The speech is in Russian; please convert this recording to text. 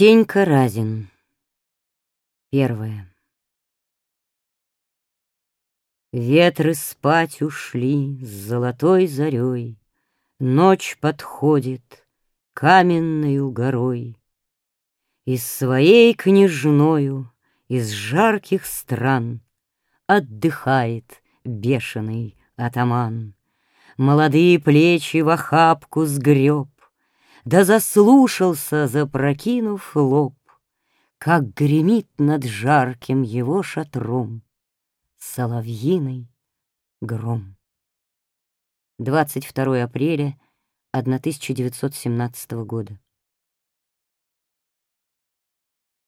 Стенька Разин. Первое. Ветры спать ушли с золотой зарей, Ночь подходит каменною горой. Из своей княжною, из жарких стран Отдыхает бешеный атаман. Молодые плечи в охапку сгреб, Да заслушался, запрокинув лоб, Как гремит над жарким его шатром Соловьиный гром. 22 апреля 1917 года.